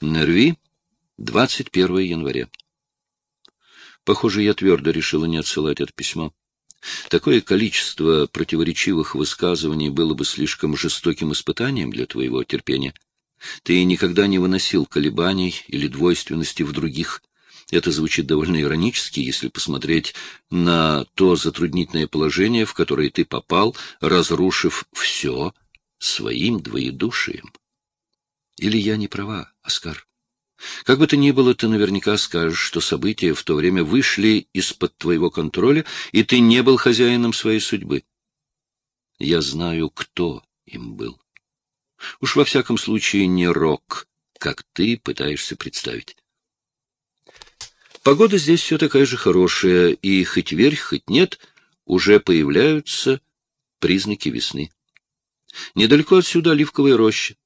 Нерви, 21 января. Похоже, я твердо решила не отсылать это письмо. Такое количество противоречивых высказываний было бы слишком жестоким испытанием для твоего терпения. Ты никогда не выносил колебаний или двойственности в других. Это звучит довольно иронически, если посмотреть на то затруднительное положение, в которое ты попал, разрушив все своим двоедушием. Или я не права, Оскар? Как бы то ни было, ты наверняка скажешь, что события в то время вышли из-под твоего контроля, и ты не был хозяином своей судьбы. Я знаю, кто им был. Уж во всяком случае не Рок, как ты пытаешься представить. Погода здесь все такая же хорошая, и хоть верь, хоть нет, уже появляются признаки весны. Недалеко отсюда оливковая роща.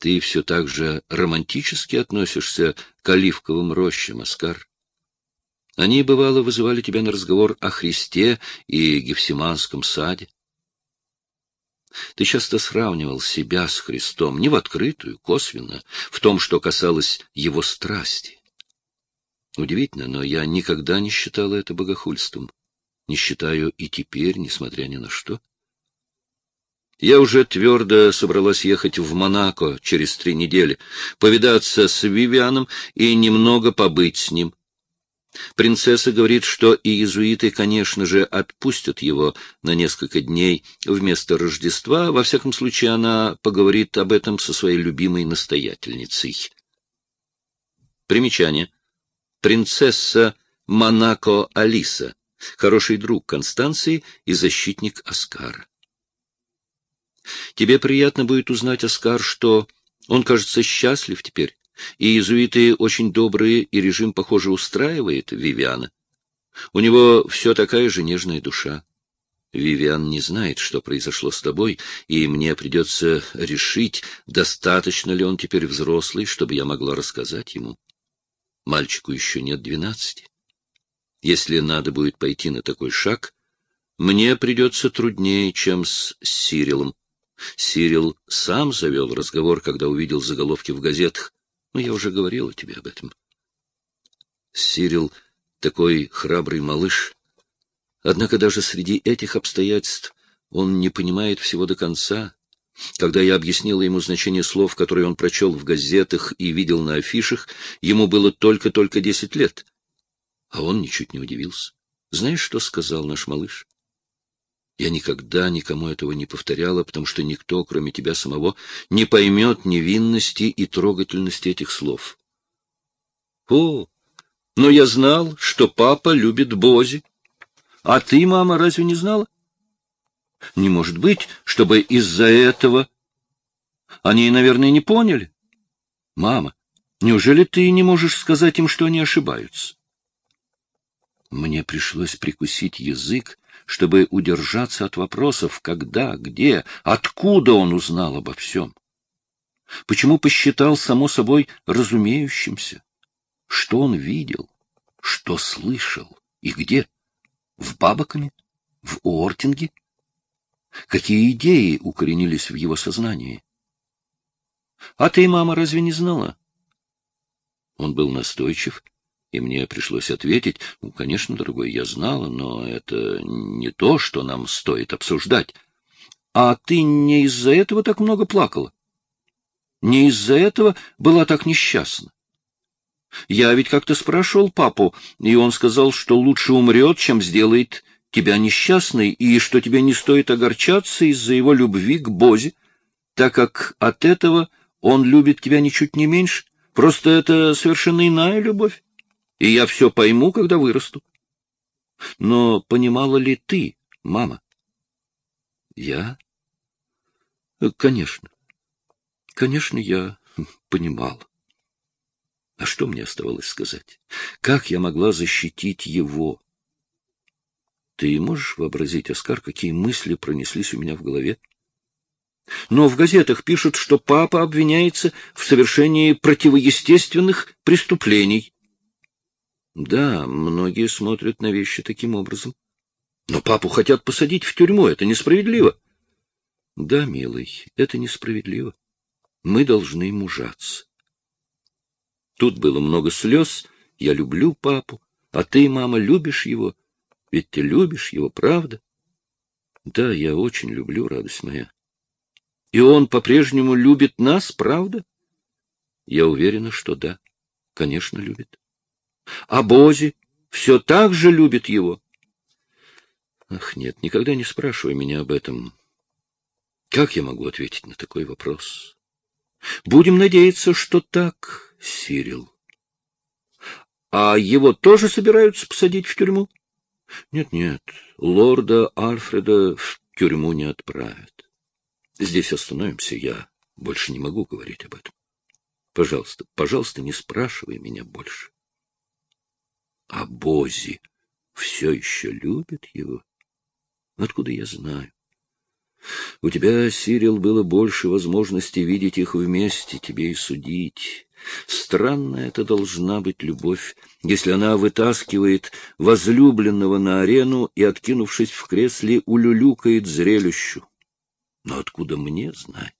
Ты все так же романтически относишься к оливковым рощам, Оскар. Они, бывало, вызывали тебя на разговор о Христе и Гефсиманском саде. Ты часто сравнивал себя с Христом, не в открытую, косвенно, в том, что касалось его страсти. Удивительно, но я никогда не считала это богохульством. Не считаю и теперь, несмотря ни на что. Я уже твердо собралась ехать в Монако через три недели, повидаться с Вивианом и немного побыть с ним. Принцесса говорит, что и иезуиты, конечно же, отпустят его на несколько дней вместо Рождества. Во всяком случае, она поговорит об этом со своей любимой настоятельницей. Примечание. Принцесса Монако Алиса, хороший друг Констанции и защитник Оскара. Тебе приятно будет узнать, Оскар, что он, кажется, счастлив теперь, и иезуиты очень добрые, и режим, похоже, устраивает Вивиана. У него все такая же нежная душа. Вивиан не знает, что произошло с тобой, и мне придется решить, достаточно ли он теперь взрослый, чтобы я могла рассказать ему. Мальчику еще нет двенадцати. Если надо будет пойти на такой шаг, мне придется труднее, чем с Сирилом. Сирил сам завел разговор, когда увидел заголовки в газетах. Но я уже говорила тебе об этом. Сирил такой храбрый малыш. Однако даже среди этих обстоятельств он не понимает всего до конца. Когда я объяснила ему значение слов, которые он прочел в газетах и видел на афишах, ему было только-только десять лет. А он ничуть не удивился. Знаешь, что сказал наш малыш? Я никогда никому этого не повторяла, потому что никто, кроме тебя самого, не поймет невинности и трогательности этих слов. О, но я знал, что папа любит Бози. А ты, мама, разве не знала? Не может быть, чтобы из-за этого... Они, наверное, не поняли. Мама, неужели ты не можешь сказать им, что они ошибаются? Мне пришлось прикусить язык, чтобы удержаться от вопросов, когда, где, откуда он узнал обо всем. Почему посчитал само собой разумеющимся? Что он видел? Что слышал? И где? В Бабакаме? В Уортинге? Какие идеи укоренились в его сознании? А ты, мама, разве не знала? Он был настойчив и мне пришлось ответить, ну, конечно, дорогой, я знала, но это не то, что нам стоит обсуждать. А ты не из-за этого так много плакала? Не из-за этого была так несчастна? Я ведь как-то спрашивал папу, и он сказал, что лучше умрет, чем сделает тебя несчастной, и что тебе не стоит огорчаться из-за его любви к Бозе, так как от этого он любит тебя ничуть не меньше. Просто это совершенно иная любовь и я все пойму, когда вырасту. Но понимала ли ты, мама? Я? Конечно. Конечно, я понимала. А что мне оставалось сказать? Как я могла защитить его? Ты можешь вообразить, Оскар, какие мысли пронеслись у меня в голове? Но в газетах пишут, что папа обвиняется в совершении противоестественных преступлений. Да, многие смотрят на вещи таким образом. Но папу хотят посадить в тюрьму, это несправедливо. Да, милый, это несправедливо. Мы должны мужаться. Тут было много слез. Я люблю папу, а ты, мама, любишь его. Ведь ты любишь его, правда? Да, я очень люблю, радость моя. И он по-прежнему любит нас, правда? Я уверена, что да. Конечно, любит. А Бози все так же любит его. Ах, нет, никогда не спрашивай меня об этом. Как я могу ответить на такой вопрос? Будем надеяться, что так, Сирил. А его тоже собираются посадить в тюрьму? Нет-нет, лорда Альфреда в тюрьму не отправят. Здесь остановимся, я больше не могу говорить об этом. Пожалуйста, пожалуйста, не спрашивай меня больше. А Бози все еще любит его? Откуда я знаю? У тебя, Сирил, было больше возможностей видеть их вместе, тебе и судить. Странная это должна быть любовь, если она вытаскивает возлюбленного на арену и, откинувшись в кресле, улюлюкает зрелищу. Но откуда мне знать?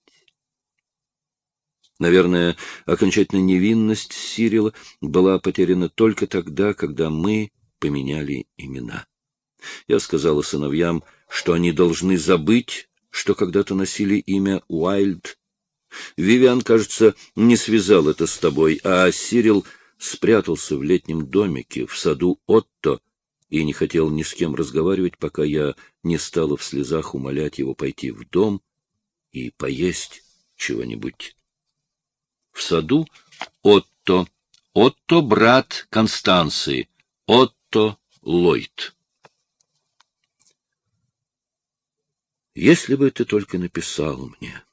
Наверное, окончательная невинность Сирила была потеряна только тогда, когда мы поменяли имена. Я сказала сыновьям, что они должны забыть, что когда-то носили имя Уайльд. Вивиан, кажется, не связал это с тобой, а Сирил спрятался в летнем домике в саду Отто и не хотел ни с кем разговаривать, пока я не стала в слезах умолять его пойти в дом и поесть чего-нибудь в саду Отто. Отто — брат Констанции. Отто Ллойд. Если бы ты только написал мне,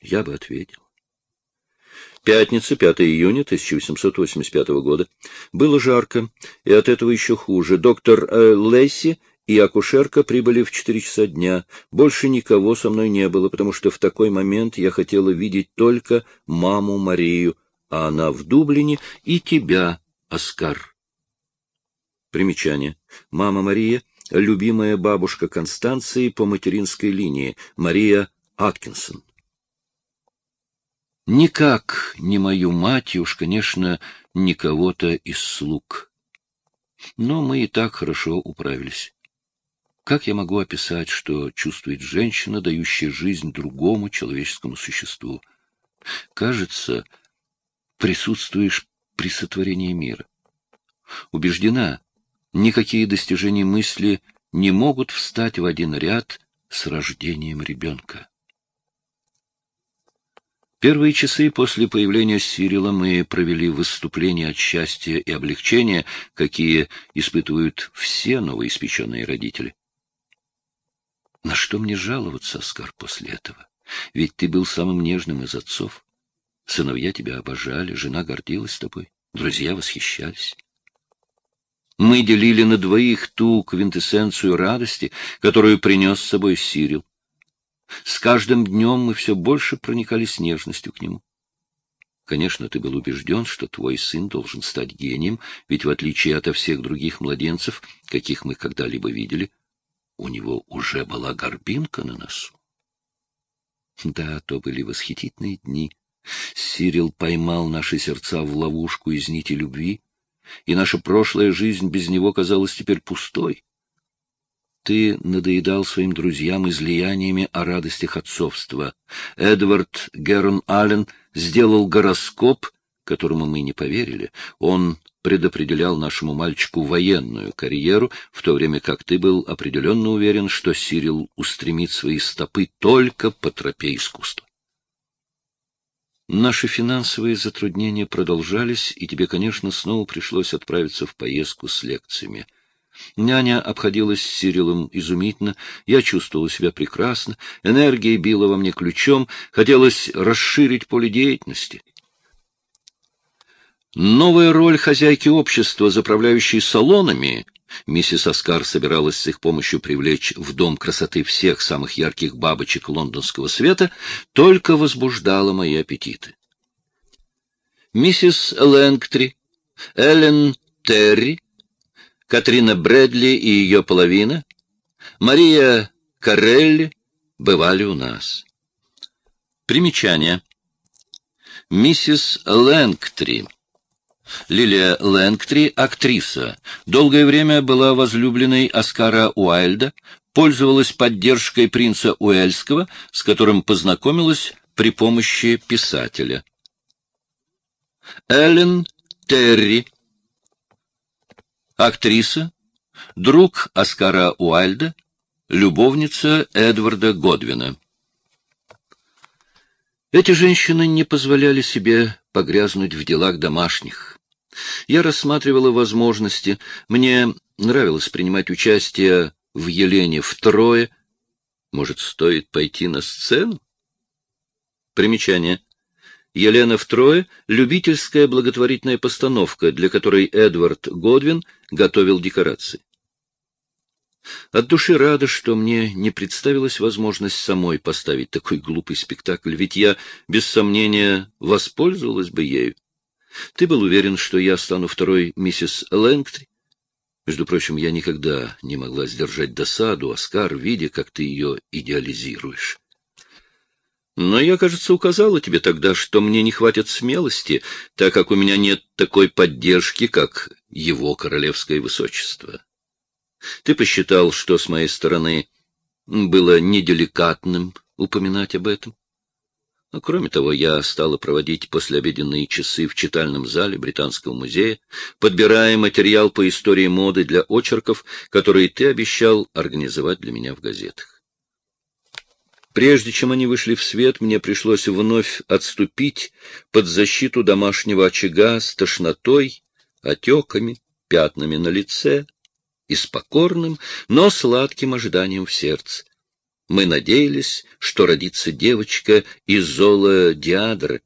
я бы ответил. Пятница, 5 июня 1885 года. Было жарко, и от этого еще хуже. Доктор э, Лесси и акушерка прибыли в четыре часа дня. Больше никого со мной не было, потому что в такой момент я хотела видеть только маму Марию, а она в Дублине, и тебя, Оскар. Примечание. Мама Мария — любимая бабушка Констанции по материнской линии, Мария Аткинсон. Никак не мою мать, и уж, конечно, не кого-то из слуг. Но мы и так хорошо управились. Как я могу описать, что чувствует женщина, дающая жизнь другому человеческому существу? Кажется, присутствуешь при сотворении мира. Убеждена, никакие достижения мысли не могут встать в один ряд с рождением ребенка. Первые часы после появления Сирила мы провели выступления от счастья и облегчения, какие испытывают все новоиспеченные родители. На что мне жаловаться, Оскар, после этого? Ведь ты был самым нежным из отцов. Сыновья тебя обожали, жена гордилась тобой, друзья восхищались. Мы делили на двоих ту квинтэссенцию радости, которую принес с собой Сирил. С каждым днем мы все больше проникались нежностью к нему. Конечно, ты был убежден, что твой сын должен стать гением, ведь в отличие от всех других младенцев, каких мы когда-либо видели, у него уже была горбинка на носу. Да, то были восхитительные дни. Сирил поймал наши сердца в ловушку из нити любви, и наша прошлая жизнь без него казалась теперь пустой. Ты надоедал своим друзьям излияниями о радостях отцовства. Эдвард Герон Аллен сделал гороскоп, которому мы не поверили. Он предопределял нашему мальчику военную карьеру, в то время как ты был определенно уверен, что Сирил устремит свои стопы только по тропе искусства. Наши финансовые затруднения продолжались, и тебе, конечно, снова пришлось отправиться в поездку с лекциями. Няня обходилась с Сирилом изумительно, я чувствовала себя прекрасно, энергия била во мне ключом, хотелось расширить поле деятельности. Новая роль хозяйки общества, заправляющей салонами, миссис Оскар собиралась с их помощью привлечь в дом красоты всех самых ярких бабочек лондонского света, только возбуждала мои аппетиты. Миссис Лэнгтри, Эллен Терри, Катрина Брэдли и ее половина, Мария Карелли бывали у нас. Примечание. Миссис Лэнгтри Лилия Лэнгтри — актриса. Долгое время была возлюбленной Оскара Уайльда, пользовалась поддержкой принца Уэльского, с которым познакомилась при помощи писателя. Эллен Терри. Актриса, друг Оскара Уайльда, любовница Эдварда Годвина. Эти женщины не позволяли себе погрязнуть в делах домашних. Я рассматривала возможности, мне нравилось принимать участие в Елене втрое. Может, стоит пойти на сцену? Примечание. Елена втрое — любительская благотворительная постановка, для которой Эдвард Годвин готовил декорации. От души рада, что мне не представилась возможность самой поставить такой глупый спектакль, ведь я, без сомнения, воспользовалась бы ею. Ты был уверен, что я стану второй миссис Лэнгтри? Между прочим, я никогда не могла сдержать досаду, Оскар, видя, как ты ее идеализируешь. Но я, кажется, указала тебе тогда, что мне не хватит смелости, так как у меня нет такой поддержки, как его королевское высочество. Ты посчитал, что с моей стороны было неделикатным упоминать об этом? Но, кроме того, я стала проводить послеобеденные часы в читальном зале Британского музея, подбирая материал по истории моды для очерков, которые ты обещал организовать для меня в газетах. Прежде чем они вышли в свет, мне пришлось вновь отступить под защиту домашнего очага с тошнотой, отеками, пятнами на лице, и с покорным, но сладким ожиданием в сердце. Мы надеялись, что родится девочка из Зола Диадры,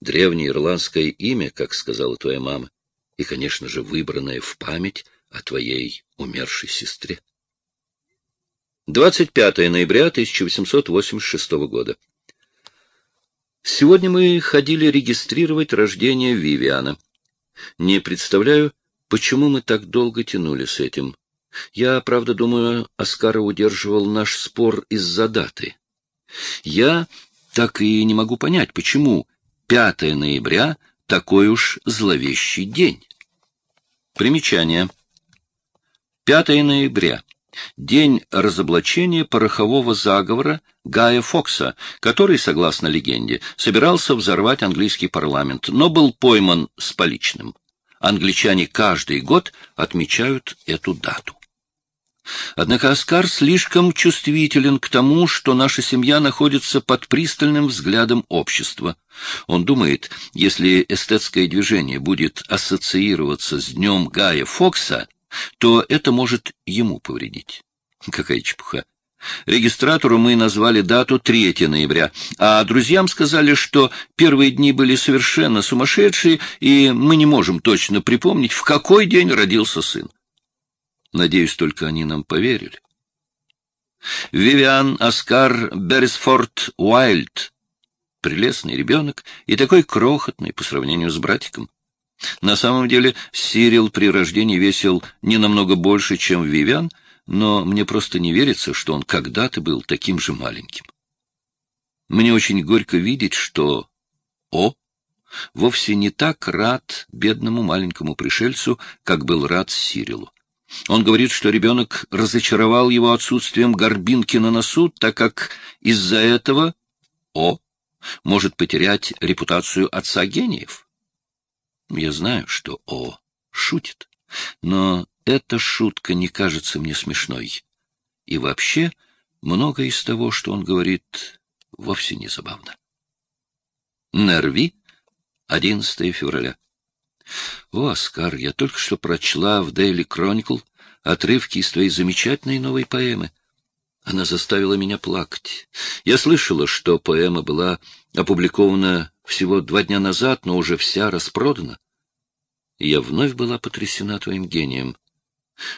древнее ирландское имя, как сказала твоя мама, и, конечно же, выбранное в память о твоей умершей сестре. 25 ноября 1886 года. Сегодня мы ходили регистрировать рождение Вивиана. Не представляю, Почему мы так долго тянули с этим? Я, правда, думаю, Оскара удерживал наш спор из-за даты. Я так и не могу понять, почему 5 ноября такой уж зловещий день. Примечание. 5 ноября. День разоблачения порохового заговора Гая Фокса, который, согласно легенде, собирался взорвать английский парламент, но был пойман с поличным англичане каждый год отмечают эту дату. Однако Оскар слишком чувствителен к тому, что наша семья находится под пристальным взглядом общества. Он думает, если эстетское движение будет ассоциироваться с днем Гая Фокса, то это может ему повредить. Какая чепуха. Регистратору мы назвали дату 3 ноября, а друзьям сказали, что первые дни были совершенно сумасшедшие, и мы не можем точно припомнить, в какой день родился сын. Надеюсь, только они нам поверили. Вивиан Оскар Беррисфорд Уайльд. Прелестный ребенок и такой крохотный по сравнению с братиком. На самом деле Сирил при рождении весил не намного больше, чем Вивиан, но мне просто не верится, что он когда-то был таким же маленьким. Мне очень горько видеть, что О вовсе не так рад бедному маленькому пришельцу, как был рад Сирилу. Он говорит, что ребенок разочаровал его отсутствием горбинки на носу, так как из-за этого О может потерять репутацию отца гениев. Я знаю, что О шутит, но эта шутка не кажется мне смешной. И вообще, многое из того, что он говорит, вовсе не забавно. Нерви, 11 февраля. О, Оскар, я только что прочла в Daily Chronicle отрывки из твоей замечательной новой поэмы. Она заставила меня плакать. Я слышала, что поэма была опубликована всего два дня назад, но уже вся распродана. И я вновь была потрясена твоим гением.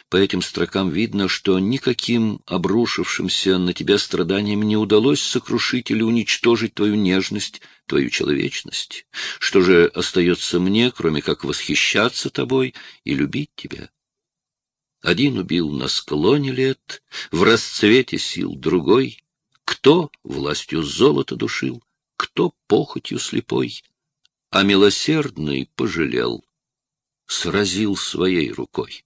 По этим строкам видно, что никаким обрушившимся на тебя страданиям не удалось сокрушить или уничтожить твою нежность, твою человечность. Что же остается мне, кроме как восхищаться тобой и любить тебя? Один убил на склоне лет, в расцвете сил другой. Кто властью золота душил, кто похотью слепой, а милосердный пожалел сразил своей рукой.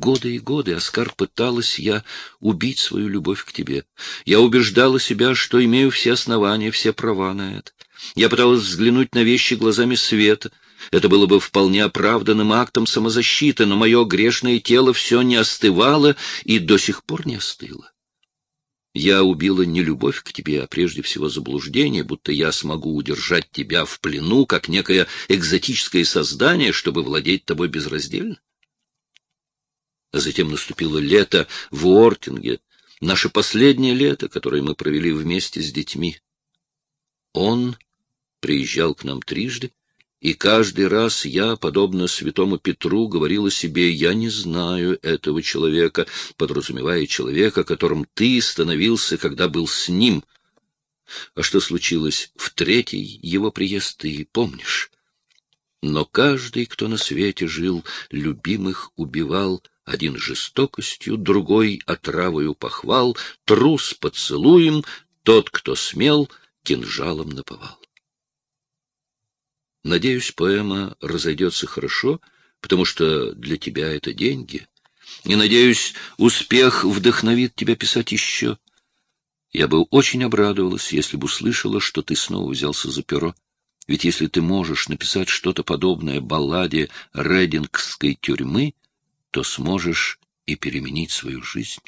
Годы и годы, Оскар, пыталась я убить свою любовь к тебе. Я убеждала себя, что имею все основания, все права на это. Я пыталась взглянуть на вещи глазами света. Это было бы вполне оправданным актом самозащиты, но мое грешное тело все не остывало и до сих пор не остыло. Я убила не любовь к тебе, а прежде всего заблуждение, будто я смогу удержать тебя в плену, как некое экзотическое создание, чтобы владеть тобой безраздельно. Затем наступило лето в Уортинге, наше последнее лето, которое мы провели вместе с детьми. Он приезжал к нам трижды, и каждый раз я, подобно святому Петру, говорила себе, я не знаю этого человека, подразумевая человека, которым ты становился, когда был с ним. А что случилось в третий его приезд, ты помнишь? Но каждый, кто на свете жил, любимых убивал, один жестокостью, другой отравою похвал, трус поцелуем, тот, кто смел, кинжалом наповал. Надеюсь, поэма разойдется хорошо, потому что для тебя это деньги. И, надеюсь, успех вдохновит тебя писать еще. Я бы очень обрадовалась, если бы услышала, что ты снова взялся за перо. Ведь если ты можешь написать что-то подобное балладе Редингской тюрьмы, то сможешь и переменить свою жизнь.